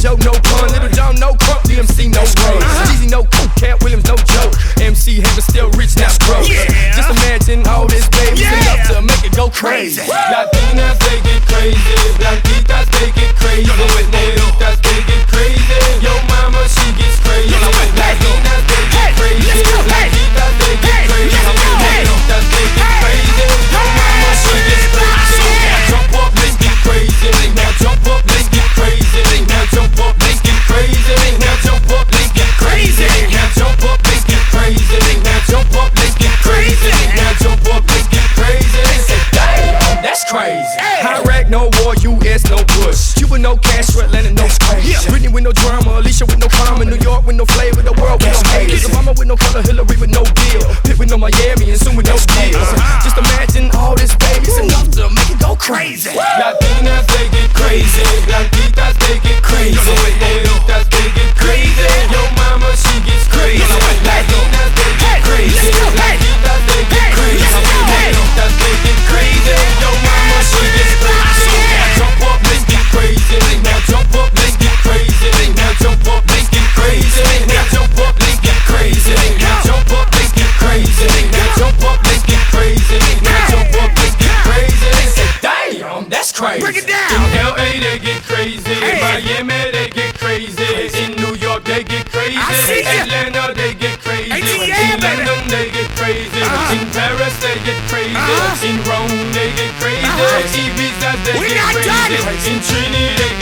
Joe, no pun. Lil Jon, no crunk. DMC, no run. Uh-huh. Jeezy, no cool. Katt Williams, no joke. MC Hammer still rich, now broke. Just imagine all this baby enough to make it go crazy. Latinas, Cuba, no Castro, Atlanta, no Spain. Britney with no drama, Alicia with no karma, New York with no flavor, the world with no haters. Obama with no color, Hillary with no deal. Pitt with no Miami, and soon with no deals. Just imagine all this babies enough to make it go crazy. Latinas, down. In LA they get crazy. Miami they get crazy. In New York they get crazy. I see ya. Atlanta they get crazy. ATL, In. London they get crazy. Uh-huh. In Paris they get crazy. Uh-huh. In Rome they get crazy. Uh-huh. Ibiza they We get crazy. In Trinity they get